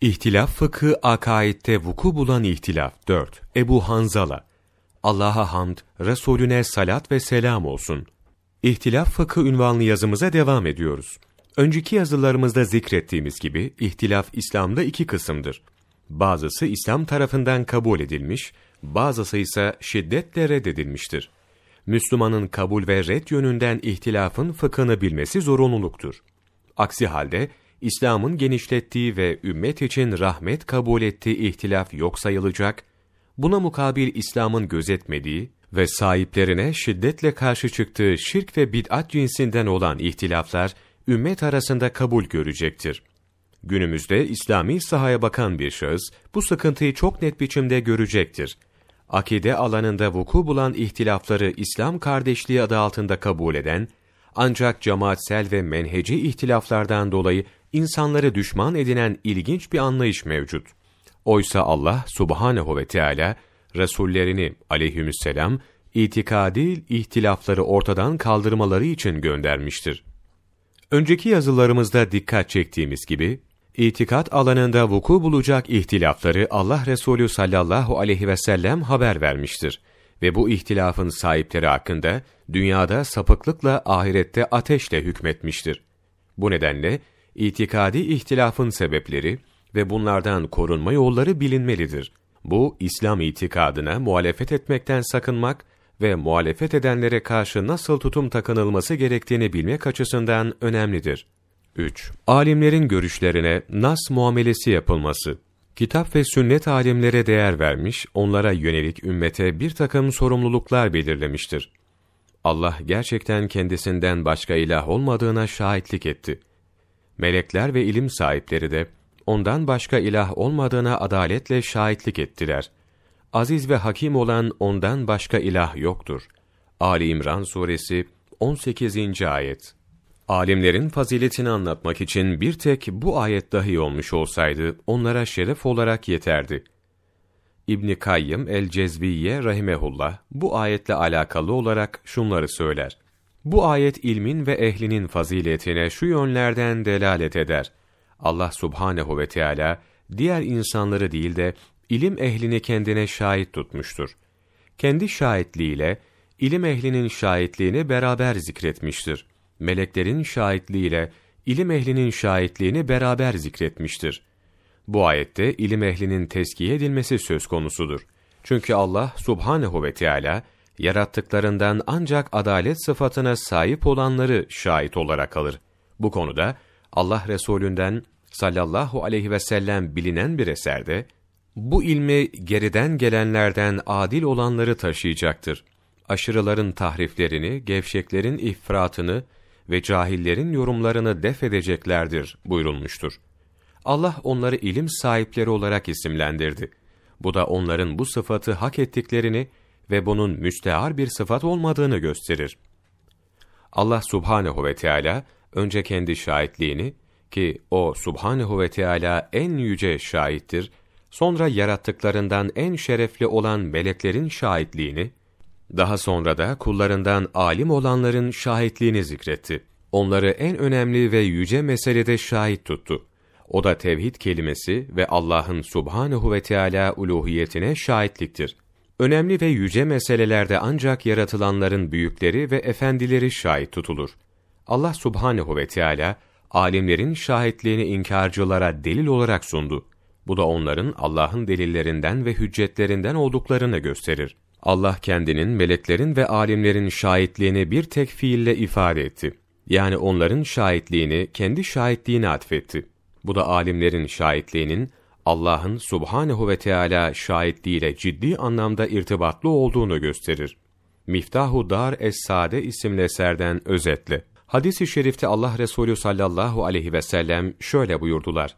İhtilaf fıkı akaidde vuku bulan ihtilaf 4. Ebu Hanzala Allah'a hamd, Resulüne salat ve selam olsun. İhtilaf fıkı ünvanlı yazımıza devam ediyoruz. Önceki yazılarımızda zikrettiğimiz gibi ihtilaf İslam'da iki kısımdır. Bazısı İslam tarafından kabul edilmiş, bazısı ise şiddetle reddedilmiştir. Müslümanın kabul ve red yönünden ihtilafın fıkhını bilmesi zorunluluktur. Aksi halde İslam'ın genişlettiği ve ümmet için rahmet kabul ettiği ihtilaf yok sayılacak, buna mukabil İslam'ın gözetmediği ve sahiplerine şiddetle karşı çıktığı şirk ve bid'at cinsinden olan ihtilaflar, ümmet arasında kabul görecektir. Günümüzde İslami sahaya bakan bir şahıs, bu sıkıntıyı çok net biçimde görecektir. Akide alanında vuku bulan ihtilafları İslam kardeşliği adı altında kabul eden, ancak cemaatsel ve menheci ihtilaflardan dolayı insanları düşman edinen ilginç bir anlayış mevcut. Oysa Allah subhanehu ve Teala Resullerini aleyhisselam itikadi ihtilafları ortadan kaldırmaları için göndermiştir. Önceki yazılarımızda dikkat çektiğimiz gibi, itikat alanında vuku bulacak ihtilafları Allah Resulü sallallahu aleyhi ve sellem haber vermiştir. Ve bu ihtilafın sahipleri hakkında dünyada sapıklıkla ahirette ateşle hükmetmiştir. Bu nedenle itikadi ihtilafın sebepleri ve bunlardan korunma yolları bilinmelidir. Bu, İslam itikadına muhalefet etmekten sakınmak ve muhalefet edenlere karşı nasıl tutum takınılması gerektiğini bilmek açısından önemlidir. 3. Alimlerin görüşlerine nas muamelesi yapılması. Kitap ve sünnet alimlere değer vermiş, onlara yönelik ümmete bir takım sorumluluklar belirlemiştir. Allah gerçekten kendisinden başka ilah olmadığına şahitlik etti. Melekler ve ilim sahipleri de ondan başka ilah olmadığına adaletle şahitlik ettiler. Aziz ve hakim olan ondan başka ilah yoktur. Ali İmran suresi 18. ayet. Alimlerin faziletini anlatmak için bir tek bu ayet dahi olmuş olsaydı onlara şeref olarak yeterdi. İbn Kayyım el-Cezviye rahimehullah bu ayetle alakalı olarak şunları söyler. Bu ayet ilmin ve ehlinin faziletine şu yönlerden delalet eder. Allah subhanehu ve Teala diğer insanları değil de ilim ehlini kendine şahit tutmuştur. Kendi şahitliğiyle ilim ehlinin şahitliğini beraber zikretmiştir. Meleklerin şahitliğiyle ilim ehlinin şahitliğini beraber zikretmiştir. Bu ayette ilim ehlinin teskiye edilmesi söz konusudur. Çünkü Allah subhanehu ve Teala yarattıklarından ancak adalet sıfatına sahip olanları şahit olarak alır. Bu konuda Allah Resulünden sallallahu aleyhi ve sellem bilinen bir eserde, bu ilmi geriden gelenlerden adil olanları taşıyacaktır. Aşırıların tahriflerini, gevşeklerin ifratını ve cahillerin yorumlarını def edeceklerdir buyurulmuştur. Allah onları ilim sahipleri olarak isimlendirdi. Bu da onların bu sıfatı hak ettiklerini ve bunun müstehar bir sıfat olmadığını gösterir. Allah subhanehu ve Teala önce kendi şahitliğini ki o subhanehu ve Teala en yüce şahittir, sonra yarattıklarından en şerefli olan meleklerin şahitliğini, daha sonra da kullarından alim olanların şahitliğini zikretti. Onları en önemli ve yüce meselede şahit tuttu. O da tevhid kelimesi ve Allah'ın subhanehu ve Teala uluhiyetine şahitliktir. Önemli ve yüce meselelerde ancak yaratılanların büyükleri ve efendileri şahit tutulur. Allah subhanehu ve Teala alimlerin şahitliğini inkarcılara delil olarak sundu. Bu da onların Allah'ın delillerinden ve hüccetlerinden olduklarını gösterir. Allah kendinin, meleklerin ve alimlerin şahitliğini bir tek fiille ifade etti. Yani onların şahitliğini kendi şahitliğine atfetti. Bu da alimlerin şahitliğinin Allah'ın subhanehu ve Teala şahitliğiyle ciddi anlamda irtibatlı olduğunu gösterir. Miftahu Dar Es-Sade isimli eserden özetle. Hadis-i şerifte Allah Resulü sallallahu aleyhi ve sellem şöyle buyurdular.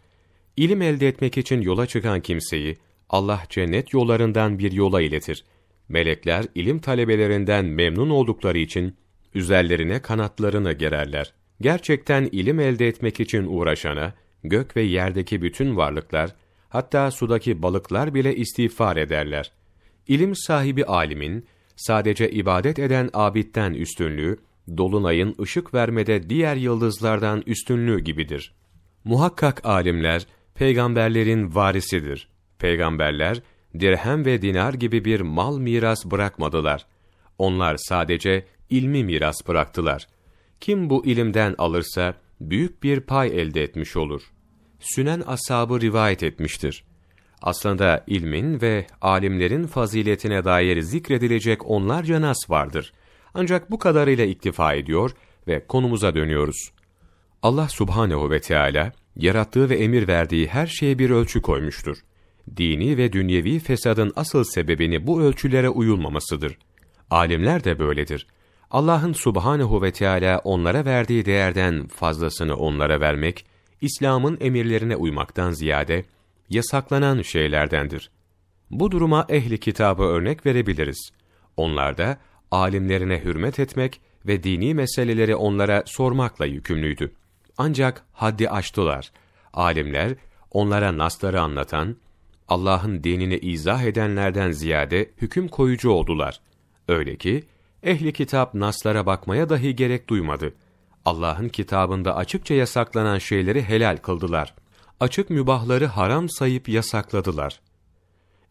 İlim elde etmek için yola çıkan kimseyi Allah cennet yollarından bir yola iletir. Melekler ilim talebelerinden memnun oldukları için üzerlerine kanatlarını gererler. Gerçekten ilim elde etmek için uğraşana, gök ve yerdeki bütün varlıklar, hatta sudaki balıklar bile istiğfar ederler. İlim sahibi alimin, sadece ibadet eden abitten üstünlüğü, dolunayın ışık vermede diğer yıldızlardan üstünlüğü gibidir. Muhakkak alimler, peygamberlerin varisidir. Peygamberler, dirhem ve dinar gibi bir mal miras bırakmadılar. Onlar sadece ilmi miras bıraktılar. Kim bu ilimden alırsa, büyük bir pay elde etmiş olur. Sünen ashabı rivayet etmiştir. Aslında ilmin ve alimlerin faziletine dair zikredilecek onlarca nas vardır. Ancak bu kadarıyla iktifa ediyor ve konumuza dönüyoruz. Allah subhanehu ve Teala yarattığı ve emir verdiği her şeye bir ölçü koymuştur. Dini ve dünyevi fesadın asıl sebebini bu ölçülere uyulmamasıdır. Alimler de böyledir. Allah'ın subhanehu ve Teala onlara verdiği değerden fazlasını onlara vermek, İslam'ın emirlerine uymaktan ziyade, yasaklanan şeylerdendir. Bu duruma ehli kitabı örnek verebiliriz. Onlar da alimlerine hürmet etmek ve dini meseleleri onlara sormakla yükümlüydü. Ancak haddi aştılar. Alimler onlara nasları anlatan, Allah'ın dinini izah edenlerden ziyade hüküm koyucu oldular. Öyle ki ehli kitap naslara bakmaya dahi gerek duymadı. Allah'ın kitabında açıkça yasaklanan şeyleri helal kıldılar. Açık mübahları haram sayıp yasakladılar.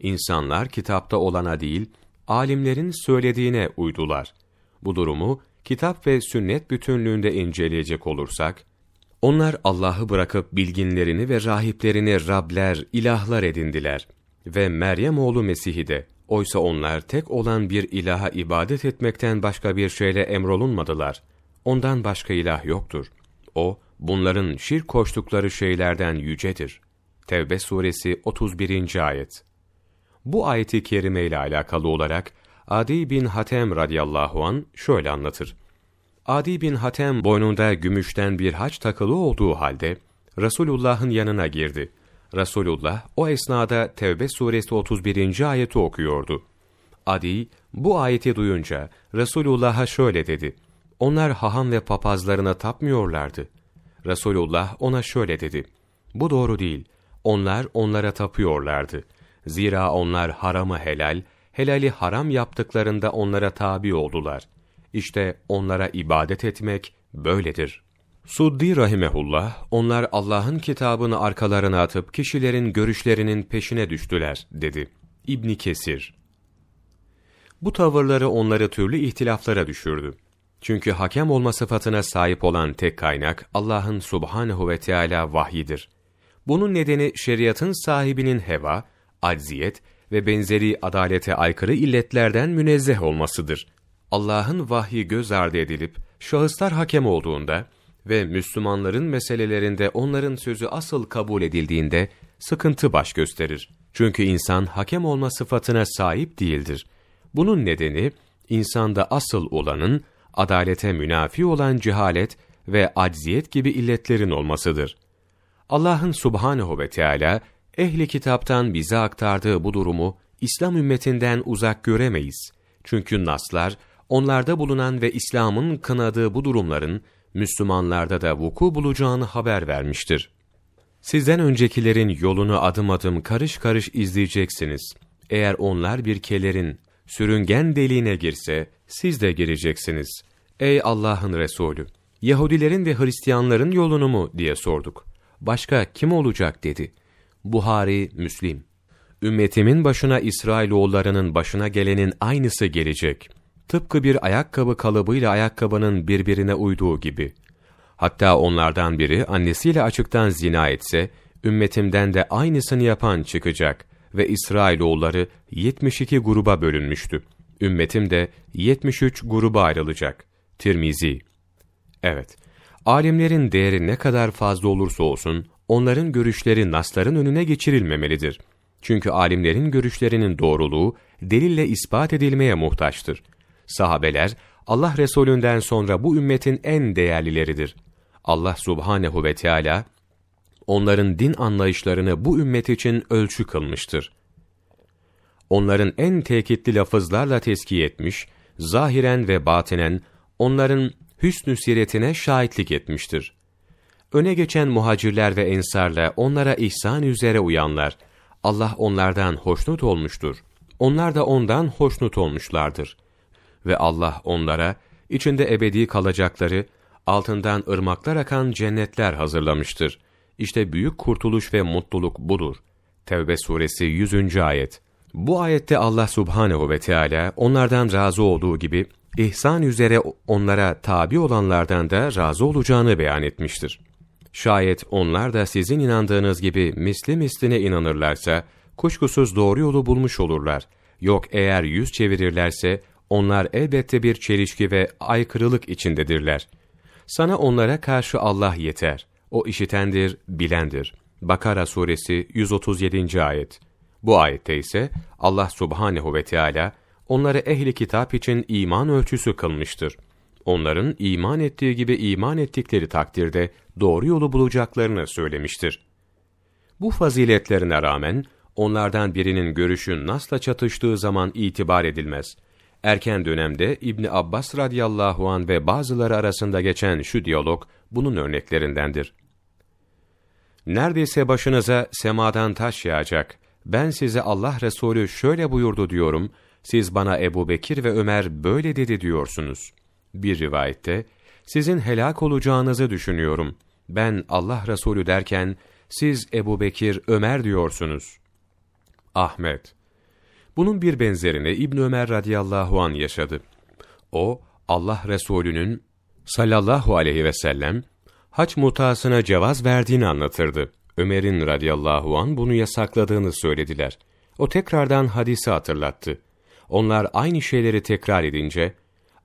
İnsanlar kitapta olana değil, alimlerin söylediğine uydular. Bu durumu kitap ve sünnet bütünlüğünde inceleyecek olursak, onlar Allah'ı bırakıp bilginlerini ve rahiplerini Rabler, ilahlar edindiler. Ve Meryem oğlu Mesih'i de, oysa onlar tek olan bir ilaha ibadet etmekten başka bir şeyle emrolunmadılar. Ondan başka ilah yoktur. O, bunların şirk koştukları şeylerden yücedir. Tevbe suresi 31. ayet. Bu ayeti kerime ile alakalı olarak Adi bin Hatem radıyallahu an şöyle anlatır. Adi bin Hatem boynunda gümüşten bir haç takılı olduğu halde Resulullah'ın yanına girdi. Resulullah o esnada Tevbe suresi 31. ayeti okuyordu. Adi bu ayeti duyunca Resulullah'a şöyle dedi. Onlar haham ve papazlarına tapmıyorlardı. Resulullah ona şöyle dedi. Bu doğru değil. Onlar onlara tapıyorlardı. Zira onlar haramı helal, helali haram yaptıklarında onlara tabi oldular. İşte onlara ibadet etmek böyledir. Suddi rahimehullah, onlar Allah'ın kitabını arkalarına atıp kişilerin görüşlerinin peşine düştüler, dedi. İbni Kesir Bu tavırları onları türlü ihtilaflara düşürdü. Çünkü hakem olma sıfatına sahip olan tek kaynak Allah'ın subhanehu ve Teala vahyidir. Bunun nedeni şeriatın sahibinin heva, acziyet ve benzeri adalete aykırı illetlerden münezzeh olmasıdır. Allah'ın vahyi göz ardı edilip şahıslar hakem olduğunda ve Müslümanların meselelerinde onların sözü asıl kabul edildiğinde sıkıntı baş gösterir. Çünkü insan hakem olma sıfatına sahip değildir. Bunun nedeni insanda asıl olanın adalete münafi olan cehalet ve acziyet gibi illetlerin olmasıdır. Allah'ın subhanehu ve Teala ehli kitaptan bize aktardığı bu durumu İslam ümmetinden uzak göremeyiz. Çünkü naslar onlarda bulunan ve İslam'ın kınadığı bu durumların Müslümanlarda da vuku bulacağını haber vermiştir. Sizden öncekilerin yolunu adım adım karış karış izleyeceksiniz. Eğer onlar bir kelerin sürüngen deliğine girse, siz de gireceksiniz. Ey Allah'ın Resulü! Yahudilerin ve Hristiyanların yolunu mu diye sorduk. Başka kim olacak dedi. Buhari, Müslim. Ümmetimin başına İsrailoğullarının başına gelenin aynısı gelecek. Tıpkı bir ayakkabı kalıbıyla ayakkabının birbirine uyduğu gibi. Hatta onlardan biri annesiyle açıktan zina etse, ümmetimden de aynısını yapan çıkacak ve İsrailoğulları 72 gruba bölünmüştü. Ümmetim de 73 gruba ayrılacak. Tirmizi Evet, alimlerin değeri ne kadar fazla olursa olsun, onların görüşleri nasların önüne geçirilmemelidir. Çünkü alimlerin görüşlerinin doğruluğu, delille ispat edilmeye muhtaçtır. Sahabeler, Allah Resulünden sonra bu ümmetin en değerlileridir. Allah subhanehu ve Teala onların din anlayışlarını bu ümmet için ölçü kılmıştır. Onların en tekitli lafızlarla tezkiye etmiş, zahiren ve batinen onların hüsnü siretine şahitlik etmiştir. Öne geçen muhacirler ve ensarla onlara ihsan üzere uyanlar, Allah onlardan hoşnut olmuştur. Onlar da ondan hoşnut olmuşlardır. Ve Allah onlara, içinde ebedi kalacakları, altından ırmaklar akan cennetler hazırlamıştır. İşte büyük kurtuluş ve mutluluk budur. Tevbe suresi 100. ayet. Bu ayette Allah subhanehu ve Teala onlardan razı olduğu gibi ihsan üzere onlara tabi olanlardan da razı olacağını beyan etmiştir. Şayet onlar da sizin inandığınız gibi misli misline inanırlarsa, kuşkusuz doğru yolu bulmuş olurlar. Yok eğer yüz çevirirlerse, onlar elbette bir çelişki ve aykırılık içindedirler. Sana onlara karşı Allah yeter. O işitendir, bilendir. Bakara suresi 137. ayet. Bu ayette ise Allah subhanehu ve Teala onları ehli kitap için iman ölçüsü kılmıştır. Onların iman ettiği gibi iman ettikleri takdirde doğru yolu bulacaklarını söylemiştir. Bu faziletlerine rağmen onlardan birinin görüşü nasla çatıştığı zaman itibar edilmez. Erken dönemde İbni Abbas radıyallahu an ve bazıları arasında geçen şu diyalog bunun örneklerindendir. Neredeyse başınıza semadan taş yağacak. Ben size Allah Resulü şöyle buyurdu diyorum, siz bana Ebu Bekir ve Ömer böyle dedi diyorsunuz. Bir rivayette, sizin helak olacağınızı düşünüyorum. Ben Allah Resulü derken, siz Ebu Bekir, Ömer diyorsunuz. Ahmet Bunun bir benzerini İbn Ömer radıyallahu an yaşadı. O, Allah Resulü'nün sallallahu aleyhi ve sellem haç mutasına cevaz verdiğini anlatırdı. Ömer'in radıyallahu an bunu yasakladığını söylediler. O tekrardan hadisi hatırlattı. Onlar aynı şeyleri tekrar edince,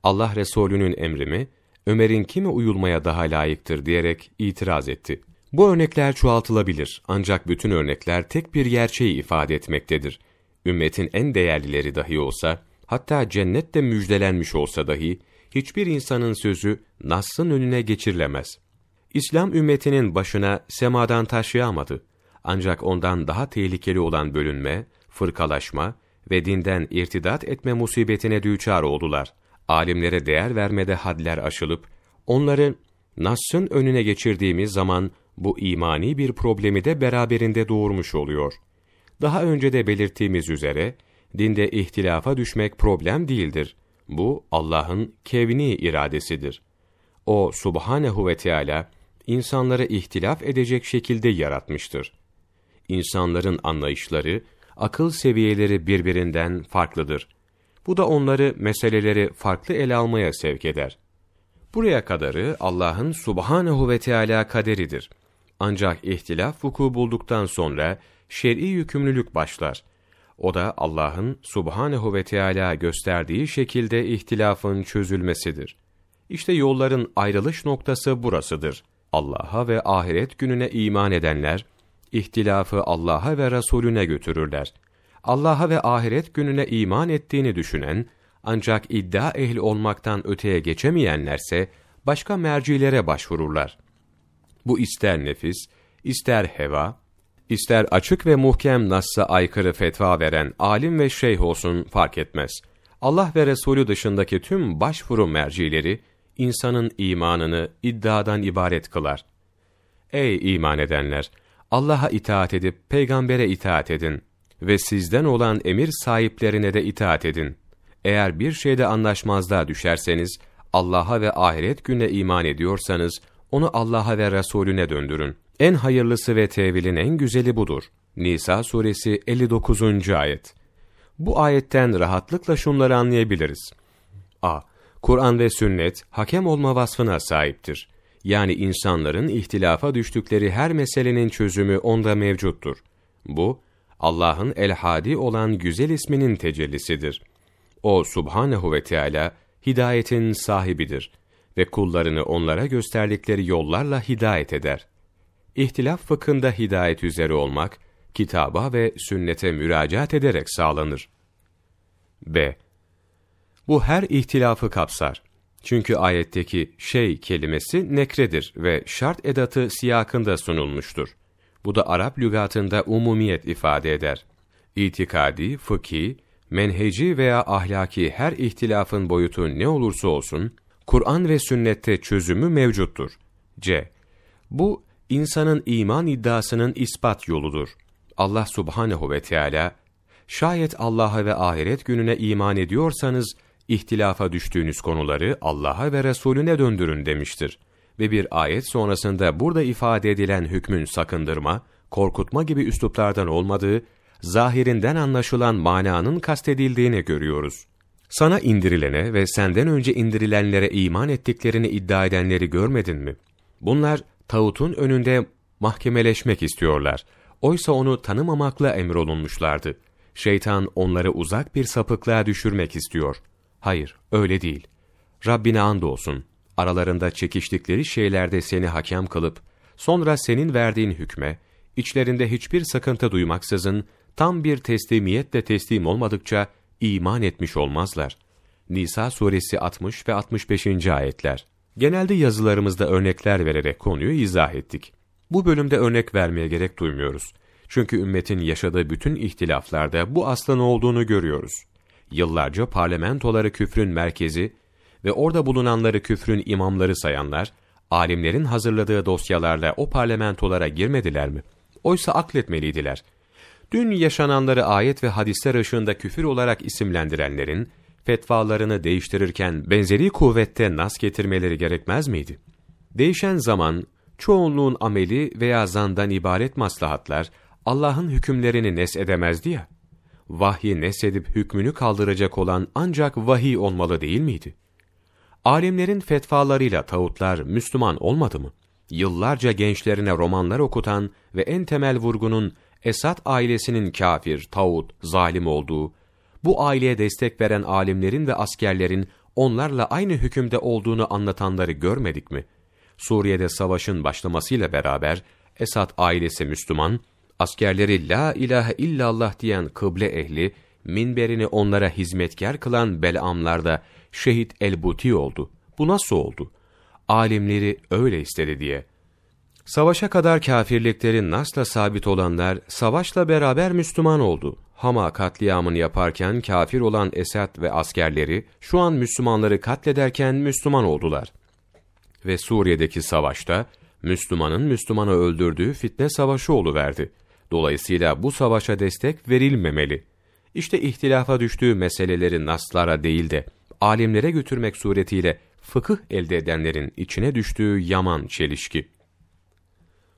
Allah Resulü'nün emrimi, Ömer'in kime uyulmaya daha layıktır diyerek itiraz etti. Bu örnekler çoğaltılabilir ancak bütün örnekler tek bir gerçeği ifade etmektedir. Ümmetin en değerlileri dahi olsa, hatta cennette müjdelenmiş olsa dahi, hiçbir insanın sözü Nass'ın önüne geçirilemez. İslam ümmetinin başına semadan taş yağmadı. Ancak ondan daha tehlikeli olan bölünme, fırkalaşma ve dinden irtidat etme musibetine düçar oldular. Alimlere değer vermede hadler aşılıp, onları Nass'ın önüne geçirdiğimiz zaman bu imani bir problemi de beraberinde doğurmuş oluyor. Daha önce de belirttiğimiz üzere, dinde ihtilafa düşmek problem değildir. Bu Allah'ın kevni iradesidir. O subhanehu ve Teala insanları ihtilaf edecek şekilde yaratmıştır. İnsanların anlayışları, akıl seviyeleri birbirinden farklıdır. Bu da onları meseleleri farklı ele almaya sevk eder. Buraya kadarı Allah'ın subhanehu ve Teala kaderidir. Ancak ihtilaf vuku bulduktan sonra şer'i yükümlülük başlar. O da Allah'ın subhanehu ve Teala gösterdiği şekilde ihtilafın çözülmesidir. İşte yolların ayrılış noktası burasıdır. Allah'a ve ahiret gününe iman edenler, ihtilafı Allah'a ve Resulüne götürürler. Allah'a ve ahiret gününe iman ettiğini düşünen, ancak iddia ehli olmaktan öteye geçemeyenlerse, başka mercilere başvururlar. Bu ister nefis, ister heva, ister açık ve muhkem Nass'a aykırı fetva veren alim ve şeyh olsun fark etmez. Allah ve Resulü dışındaki tüm başvuru mercileri, insanın imanını iddiadan ibaret kılar. Ey iman edenler! Allah'a itaat edip peygambere itaat edin ve sizden olan emir sahiplerine de itaat edin. Eğer bir şeyde anlaşmazlığa düşerseniz, Allah'a ve ahiret gününe iman ediyorsanız, onu Allah'a ve Resulüne döndürün. En hayırlısı ve tevilin en güzeli budur. Nisa suresi 59. ayet. Bu ayetten rahatlıkla şunları anlayabiliriz. A. Kur'an ve sünnet hakem olma vasfına sahiptir. Yani insanların ihtilafa düştükleri her meselenin çözümü onda mevcuttur. Bu, Allah'ın el-hadi olan güzel isminin tecellisidir. O subhanehu ve Teala hidayetin sahibidir ve kullarını onlara gösterdikleri yollarla hidayet eder. İhtilaf fıkhında hidayet üzere olmak, kitaba ve sünnete müracaat ederek sağlanır. B. Bu her ihtilafı kapsar. Çünkü ayetteki şey kelimesi nekredir ve şart edatı siyakında sunulmuştur. Bu da Arap lügatında umumiyet ifade eder. İtikadi, fıkhi, menheci veya ahlaki her ihtilafın boyutu ne olursa olsun, Kur'an ve sünnette çözümü mevcuttur. C. Bu, insanın iman iddiasının ispat yoludur. Allah subhanehu ve Teala şayet Allah'a ve ahiret gününe iman ediyorsanız, ihtilafa düştüğünüz konuları Allah'a ve Resulüne döndürün demiştir. ve bir ayet sonrasında burada ifade edilen hükmün sakındırma, korkutma gibi üsluplardan olmadığı, zahirinden anlaşılan mananın kastedildiğini görüyoruz. Sana indirilene ve senden önce indirilenlere iman ettiklerini iddia edenleri görmedin mi? Bunlar tağutun önünde mahkemeleşmek istiyorlar. Oysa onu tanımamakla emrolunmuşlardı. Şeytan onları uzak bir sapıklığa düşürmek istiyor. Hayır, öyle değil. Rabbine andolsun. Aralarında çekiştikleri şeylerde seni hakem kılıp, sonra senin verdiğin hükme, içlerinde hiçbir sıkıntı duymaksızın, tam bir teslimiyetle teslim olmadıkça iman etmiş olmazlar. Nisa suresi 60 ve 65. ayetler. Genelde yazılarımızda örnekler vererek konuyu izah ettik. Bu bölümde örnek vermeye gerek duymuyoruz. Çünkü ümmetin yaşadığı bütün ihtilaflarda bu aslan olduğunu görüyoruz. Yıllarca parlamentoları küfrün merkezi ve orada bulunanları küfrün imamları sayanlar, alimlerin hazırladığı dosyalarla o parlamentolara girmediler mi? Oysa akletmeliydiler. Dün yaşananları ayet ve hadisler ışığında küfür olarak isimlendirenlerin, fetvalarını değiştirirken benzeri kuvvette nas getirmeleri gerekmez miydi? Değişen zaman, çoğunluğun ameli veya zandan ibaret maslahatlar, Allah'ın hükümlerini nes edemezdi ya. Vahyi nesedip hükmünü kaldıracak olan ancak vahiy olmalı değil miydi? Alimlerin fetvalarıyla tağutlar Müslüman olmadı mı? Yıllarca gençlerine romanlar okutan ve en temel vurgunun Esad ailesinin kafir, tağut, zalim olduğu, bu aileye destek veren alimlerin ve askerlerin onlarla aynı hükümde olduğunu anlatanları görmedik mi? Suriye'de savaşın başlamasıyla beraber Esad ailesi Müslüman, askerleri la ilahe illallah diyen kıble ehli, minberini onlara hizmetkar kılan belamlarda şehit elbuti oldu. Bu nasıl oldu? Alimleri öyle istedi diye. Savaşa kadar kafirliklerin nasla sabit olanlar, savaşla beraber Müslüman oldu. Hama katliamını yaparken kafir olan Esad ve askerleri, şu an Müslümanları katlederken Müslüman oldular. Ve Suriye'deki savaşta, Müslümanın Müslümanı öldürdüğü fitne savaşı oluverdi. Dolayısıyla bu savaşa destek verilmemeli. İşte ihtilafa düştüğü meseleleri naslara değil de, alimlere götürmek suretiyle fıkıh elde edenlerin içine düştüğü yaman çelişki.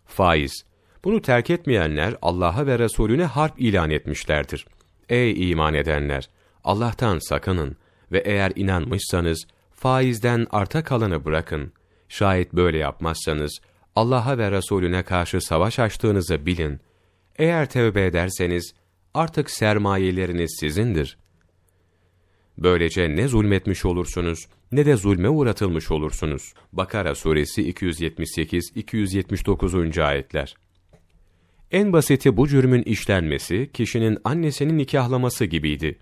Faiz. Bunu terk etmeyenler Allah'a ve Resulüne harp ilan etmişlerdir. Ey iman edenler! Allah'tan sakının ve eğer inanmışsanız faizden arta kalanı bırakın. Şayet böyle yapmazsanız Allah'a ve Resulüne karşı savaş açtığınızı bilin. Eğer tevbe ederseniz artık sermayeleriniz sizindir. Böylece ne zulmetmiş olursunuz ne de zulme uğratılmış olursunuz. Bakara suresi 278-279. ayetler. En basiti bu cürmün işlenmesi, kişinin annesinin nikahlaması gibiydi.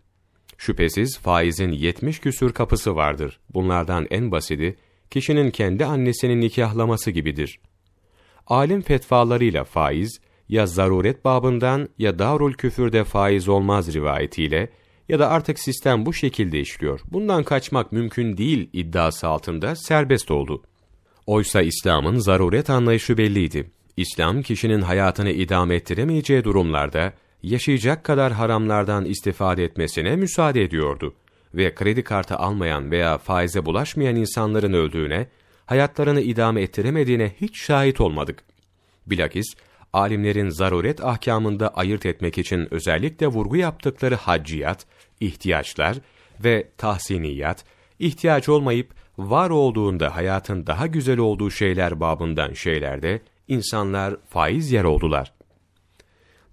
Şüphesiz faizin 70 küsür kapısı vardır. Bunlardan en basiti, kişinin kendi annesinin nikahlaması gibidir. Alim fetvalarıyla faiz, ya zaruret babından ya darul küfürde faiz olmaz rivayetiyle, ya da artık sistem bu şekilde işliyor. Bundan kaçmak mümkün değil iddiası altında serbest oldu. Oysa İslam'ın zaruret anlayışı belliydi. İslam kişinin hayatını idame ettiremeyeceği durumlarda yaşayacak kadar haramlardan istifade etmesine müsaade ediyordu ve kredi kartı almayan veya faize bulaşmayan insanların öldüğüne, hayatlarını idame ettiremediğine hiç şahit olmadık. Bilakis alimlerin zaruret ahkamında ayırt etmek için özellikle vurgu yaptıkları hacciyat, ihtiyaçlar ve tahsiniyat, ihtiyaç olmayıp var olduğunda hayatın daha güzel olduğu şeyler babından şeylerde insanlar faiz yer oldular.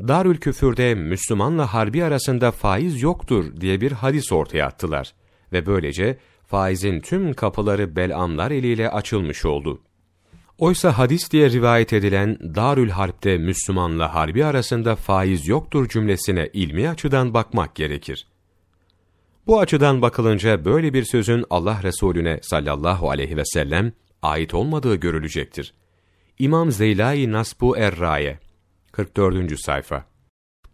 Darül Küfür'de Müslümanla harbi arasında faiz yoktur diye bir hadis ortaya attılar ve böylece faizin tüm kapıları belamlar eliyle açılmış oldu. Oysa hadis diye rivayet edilen Darül Harp'te Müslümanla harbi arasında faiz yoktur cümlesine ilmi açıdan bakmak gerekir. Bu açıdan bakılınca böyle bir sözün Allah Resulüne sallallahu aleyhi ve sellem ait olmadığı görülecektir. İmam Zeylai Nasbu Erraye 44. sayfa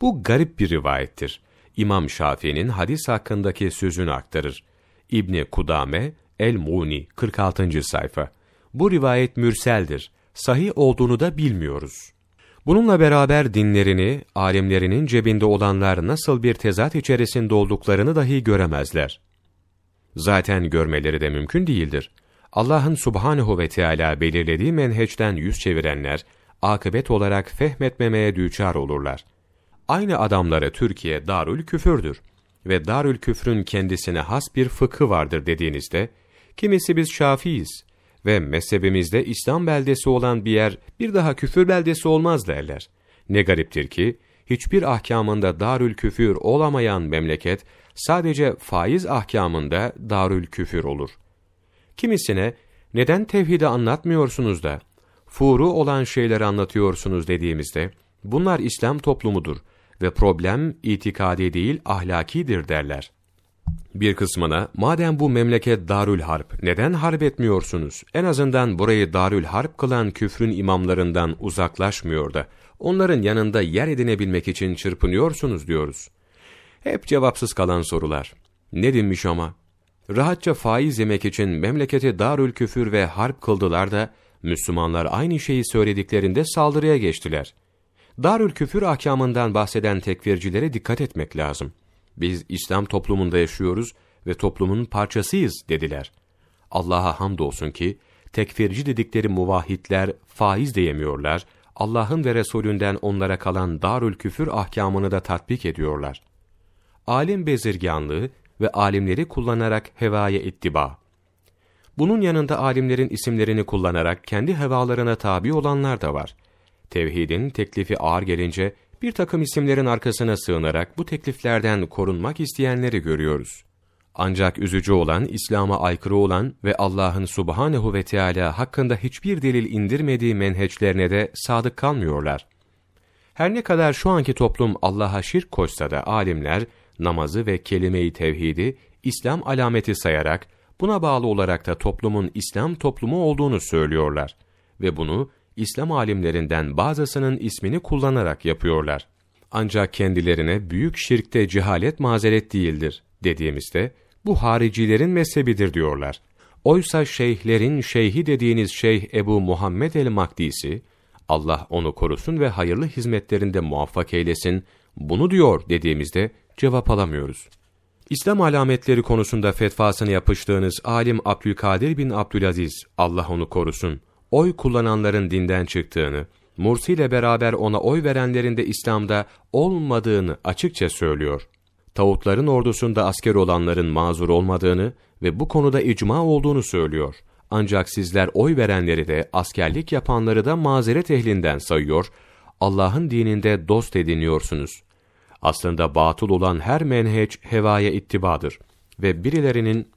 Bu garip bir rivayettir. İmam Şafii'nin hadis hakkındaki sözünü aktarır. İbni Kudame El-Muni 46. sayfa bu rivayet mürseldir. Sahih olduğunu da bilmiyoruz. Bununla beraber dinlerini, alimlerinin cebinde olanlar nasıl bir tezat içerisinde olduklarını dahi göremezler. Zaten görmeleri de mümkün değildir. Allah'ın subhanehu ve Teala belirlediği menheçten yüz çevirenler, akıbet olarak fehmetmemeye düçar olurlar. Aynı adamlara Türkiye darül küfürdür ve darül küfrün kendisine has bir fıkı vardır dediğinizde, kimisi biz şafiiz ve mezhebimizde İslam beldesi olan bir yer bir daha küfür beldesi olmaz derler. Ne gariptir ki, hiçbir ahkamında darül küfür olamayan memleket, sadece faiz ahkamında darül küfür olur. Kimisine, neden tevhidi anlatmıyorsunuz da, furu olan şeyleri anlatıyorsunuz dediğimizde, bunlar İslam toplumudur ve problem itikadi değil ahlakidir derler. Bir kısmına, madem bu memleket darül harp, neden harp etmiyorsunuz? En azından burayı darül harp kılan küfrün imamlarından uzaklaşmıyor da, onların yanında yer edinebilmek için çırpınıyorsunuz diyoruz. Hep cevapsız kalan sorular. Ne demiş ama? Rahatça faiz yemek için memleketi darül küfür ve harp kıldılar da, Müslümanlar aynı şeyi söylediklerinde saldırıya geçtiler. Darül küfür ahkamından bahseden tekfircilere dikkat etmek lazım. Biz İslam toplumunda yaşıyoruz ve toplumun parçasıyız dediler. Allah'a hamdolsun ki, tekfirci dedikleri muvahhidler faiz de yemiyorlar, Allah'ın ve Resulünden onlara kalan darül küfür ahkamını da tatbik ediyorlar. Alim bezirganlığı ve alimleri kullanarak hevaya ittiba. Bunun yanında alimlerin isimlerini kullanarak kendi hevalarına tabi olanlar da var. Tevhidin teklifi ağır gelince bir takım isimlerin arkasına sığınarak bu tekliflerden korunmak isteyenleri görüyoruz. Ancak üzücü olan, İslam'a aykırı olan ve Allah'ın subhanehu ve Teala hakkında hiçbir delil indirmediği menheçlerine de sadık kalmıyorlar. Her ne kadar şu anki toplum Allah'a şirk koşsa da alimler, namazı ve kelime-i tevhidi İslam alameti sayarak, buna bağlı olarak da toplumun İslam toplumu olduğunu söylüyorlar. Ve bunu İslam alimlerinden bazısının ismini kullanarak yapıyorlar. Ancak kendilerine büyük şirkte cehalet mazeret değildir dediğimizde, bu haricilerin mezhebidir diyorlar. Oysa şeyhlerin şeyhi dediğiniz şeyh Ebu Muhammed el-Makdisi, Allah onu korusun ve hayırlı hizmetlerinde muvaffak eylesin, bunu diyor dediğimizde cevap alamıyoruz. İslam alametleri konusunda fetvasını yapıştığınız alim Abdülkadir bin Abdülaziz, Allah onu korusun, oy kullananların dinden çıktığını, Mursi ile beraber ona oy verenlerin de İslam'da olmadığını açıkça söylüyor. Tağutların ordusunda asker olanların mazur olmadığını ve bu konuda icma olduğunu söylüyor. Ancak sizler oy verenleri de askerlik yapanları da mazeret ehlinden sayıyor, Allah'ın dininde dost ediniyorsunuz. Aslında batıl olan her menheç hevaya ittibadır ve birilerinin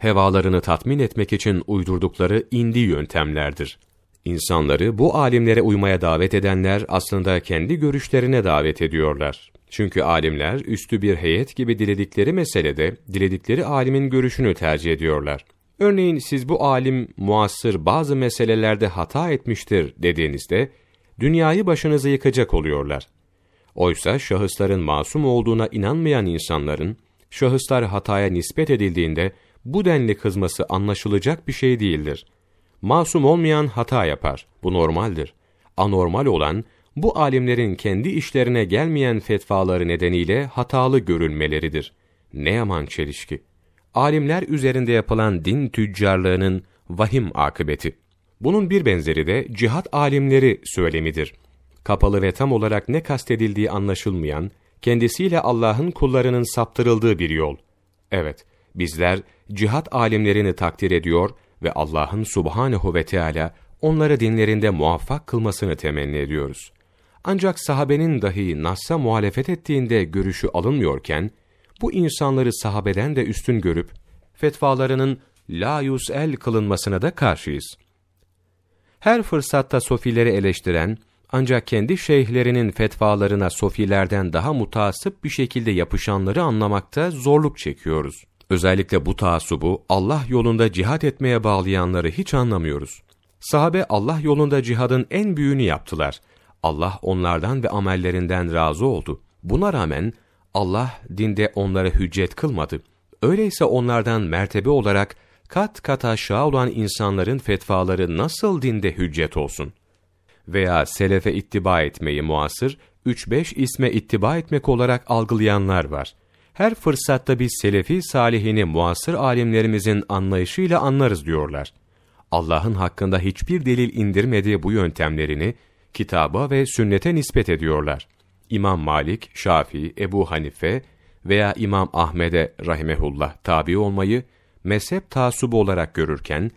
hevalarını tatmin etmek için uydurdukları indi yöntemlerdir. İnsanları bu alimlere uymaya davet edenler aslında kendi görüşlerine davet ediyorlar. Çünkü alimler üstü bir heyet gibi diledikleri meselede diledikleri alimin görüşünü tercih ediyorlar. Örneğin siz bu alim muasır bazı meselelerde hata etmiştir dediğinizde dünyayı başınıza yıkacak oluyorlar. Oysa şahısların masum olduğuna inanmayan insanların şahıslar hataya nispet edildiğinde bu denli kızması anlaşılacak bir şey değildir. Masum olmayan hata yapar. Bu normaldir. Anormal olan, bu alimlerin kendi işlerine gelmeyen fetvaları nedeniyle hatalı görülmeleridir. Ne yaman çelişki. Alimler üzerinde yapılan din tüccarlığının vahim akıbeti. Bunun bir benzeri de cihat alimleri söylemidir. Kapalı ve tam olarak ne kastedildiği anlaşılmayan, kendisiyle Allah'ın kullarının saptırıldığı bir yol. Evet, bizler cihat alimlerini takdir ediyor ve Allah'ın subhanehu ve Teala onları dinlerinde muvaffak kılmasını temenni ediyoruz. Ancak sahabenin dahi Nas'a muhalefet ettiğinde görüşü alınmıyorken, bu insanları sahabeden de üstün görüp, fetvalarının la yus'el kılınmasına da karşıyız. Her fırsatta sofileri eleştiren, ancak kendi şeyhlerinin fetvalarına sofilerden daha mutasip bir şekilde yapışanları anlamakta zorluk çekiyoruz. Özellikle bu taassubu Allah yolunda cihat etmeye bağlayanları hiç anlamıyoruz. Sahabe Allah yolunda cihadın en büyüğünü yaptılar. Allah onlardan ve amellerinden razı oldu. Buna rağmen Allah dinde onlara hüccet kılmadı. Öyleyse onlardan mertebe olarak kat kat aşağı olan insanların fetvaları nasıl dinde hüccet olsun? Veya selefe ittiba etmeyi muasır, 3-5 isme ittiba etmek olarak algılayanlar var Her fırsatta biz selefi salihini muasır alimlerimizin anlayışıyla anlarız diyorlar. Allah'ın hakkında hiçbir delil indirmediği bu yöntemlerini kitaba ve sünnete nispet ediyorlar. İmam Malik, Şafii, Ebu Hanife veya İmam Ahmed'e rahimehullah tabi olmayı mezhep taasubu olarak görürken,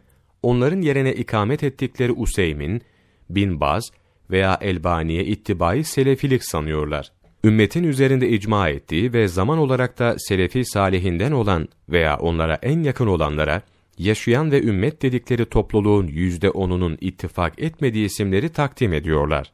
onların yerine ikamet ettikleri Useymin, Bin Baz veya Elbani'ye ittibai selefilik sanıyorlar. Ümmetin üzerinde icma ettiği ve zaman olarak da selefi salihinden olan veya onlara en yakın olanlara, yaşayan ve ümmet dedikleri topluluğun yüzde onunun ittifak etmediği isimleri takdim ediyorlar.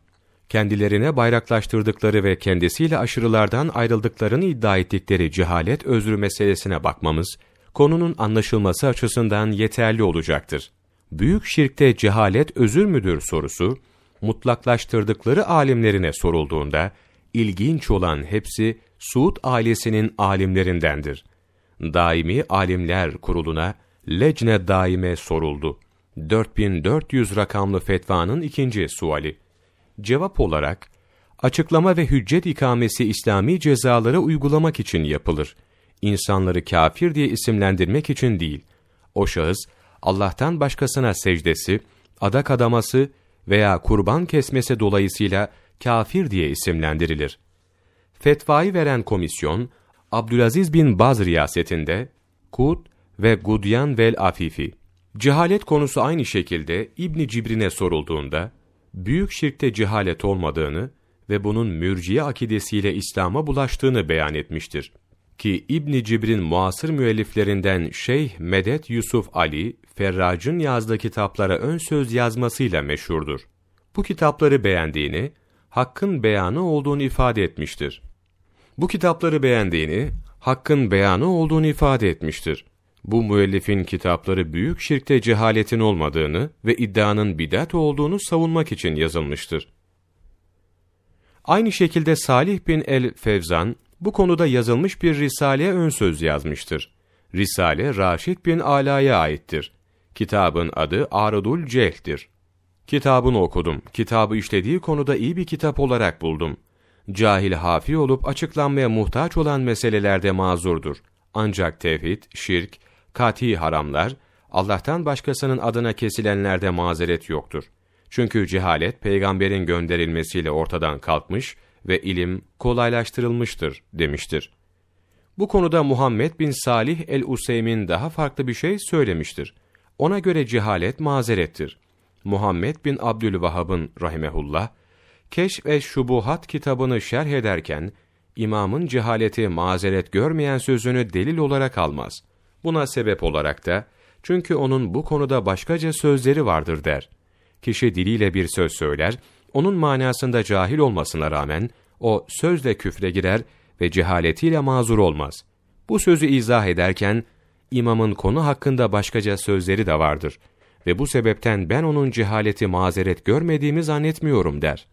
Kendilerine bayraklaştırdıkları ve kendisiyle aşırılardan ayrıldıklarını iddia ettikleri cehalet özrü meselesine bakmamız, konunun anlaşılması açısından yeterli olacaktır. Büyük şirkte cehalet özür müdür sorusu, mutlaklaştırdıkları alimlerine sorulduğunda, ilginç olan hepsi Suud ailesinin alimlerindendir. Daimi Alimler Kurulu'na Lecne Daime soruldu. 4400 rakamlı fetvanın ikinci suali. Cevap olarak, açıklama ve hüccet ikamesi İslami cezalara uygulamak için yapılır. İnsanları kafir diye isimlendirmek için değil. O şahıs, Allah'tan başkasına secdesi, adak adaması veya kurban kesmesi dolayısıyla kafir diye isimlendirilir. Fetvayı veren komisyon, Abdülaziz bin Baz riyasetinde, Kud ve Gudyan vel Afifi. Cehalet konusu aynı şekilde İbni Cibrin'e sorulduğunda, büyük şirkte cehalet olmadığını ve bunun mürciye akidesiyle İslam'a bulaştığını beyan etmiştir. Ki İbni Cibrin muasır müelliflerinden Şeyh Medet Yusuf Ali, Ferrac'ın yazdığı kitaplara ön söz yazmasıyla meşhurdur. Bu kitapları beğendiğini, hakkın beyanı olduğunu ifade etmiştir. Bu kitapları beğendiğini, hakkın beyanı olduğunu ifade etmiştir. Bu müellifin kitapları büyük şirkte cehaletin olmadığını ve iddianın bidat olduğunu savunmak için yazılmıştır. Aynı şekilde Salih bin el-Fevzan, bu konuda yazılmış bir risaleye ön söz yazmıştır. Risale, Raşid bin Ala'ya aittir. Kitabın adı Arudul Cehl'dir. Kitabını okudum. Kitabı işlediği konuda iyi bir kitap olarak buldum. Cahil hafi olup açıklanmaya muhtaç olan meselelerde mazurdur. Ancak tevhid, şirk, kati haramlar, Allah'tan başkasının adına kesilenlerde mazeret yoktur. Çünkü cehalet peygamberin gönderilmesiyle ortadan kalkmış ve ilim kolaylaştırılmıştır demiştir. Bu konuda Muhammed bin Salih el-Useymin daha farklı bir şey söylemiştir. Ona göre cehalet mazerettir. Muhammed bin Abdülvahhab'ın rahimehullah, Keşf ve Şubuhat kitabını şerh ederken, imamın cehaleti mazeret görmeyen sözünü delil olarak almaz. Buna sebep olarak da, çünkü onun bu konuda başkaca sözleri vardır der. Kişi diliyle bir söz söyler, onun manasında cahil olmasına rağmen, o sözle küfre girer ve cehaletiyle mazur olmaz. Bu sözü izah ederken, imamın konu hakkında başkaca sözleri de vardır ve bu sebepten ben onun cehaleti mazeret görmediğimi zannetmiyorum der.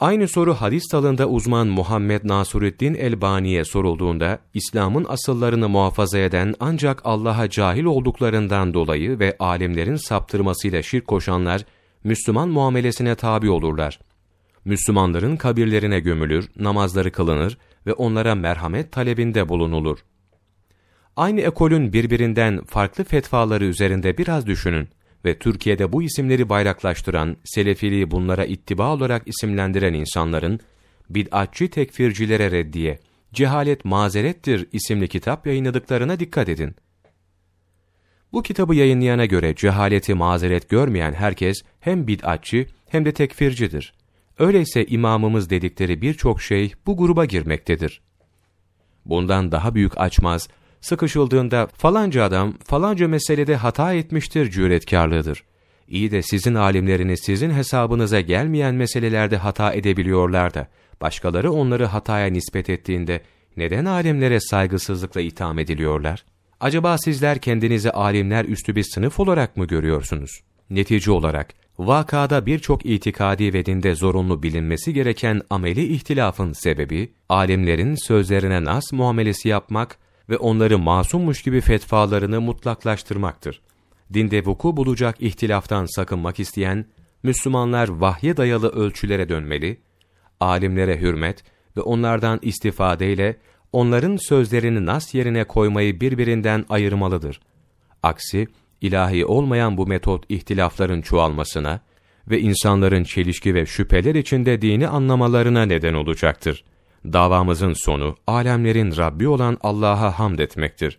Aynı soru hadis dalında uzman Muhammed Nasuruddin Elbani'ye sorulduğunda, İslam'ın asıllarını muhafaza eden ancak Allah'a cahil olduklarından dolayı ve alimlerin saptırmasıyla şirk koşanlar, Müslüman muamelesine tabi olurlar. Müslümanların kabirlerine gömülür, namazları kılınır ve onlara merhamet talebinde bulunulur. Aynı ekolün birbirinden farklı fetvaları üzerinde biraz düşünün ve Türkiye'de bu isimleri bayraklaştıran, selefiliği bunlara ittiba olarak isimlendiren insanların, bid'atçı tekfircilere reddiye, Cehalet Mazerettir isimli kitap yayınladıklarına dikkat edin. Bu kitabı yayınlayana göre cehaleti mazeret görmeyen herkes hem bid'atçı hem de tekfircidir. Öyleyse imamımız dedikleri birçok şey bu gruba girmektedir. Bundan daha büyük açmaz, sıkışıldığında falanca adam falanca meselede hata etmiştir cüretkarlığıdır. İyi de sizin alimleriniz sizin hesabınıza gelmeyen meselelerde hata edebiliyorlar da, başkaları onları hataya nispet ettiğinde neden alimlere saygısızlıkla itham ediliyorlar? Acaba sizler kendinizi alimler üstü bir sınıf olarak mı görüyorsunuz? Netice olarak, vakada birçok itikadi ve dinde zorunlu bilinmesi gereken ameli ihtilafın sebebi, alimlerin sözlerine nas muamelesi yapmak ve onları masummuş gibi fetvalarını mutlaklaştırmaktır. Dinde vuku bulacak ihtilaftan sakınmak isteyen, Müslümanlar vahye dayalı ölçülere dönmeli, alimlere hürmet ve onlardan istifadeyle onların sözlerini nas yerine koymayı birbirinden ayırmalıdır. Aksi, ilahi olmayan bu metot ihtilafların çoğalmasına ve insanların çelişki ve şüpheler içinde dini anlamalarına neden olacaktır. Davamızın sonu, alemlerin Rabbi olan Allah'a hamd etmektir.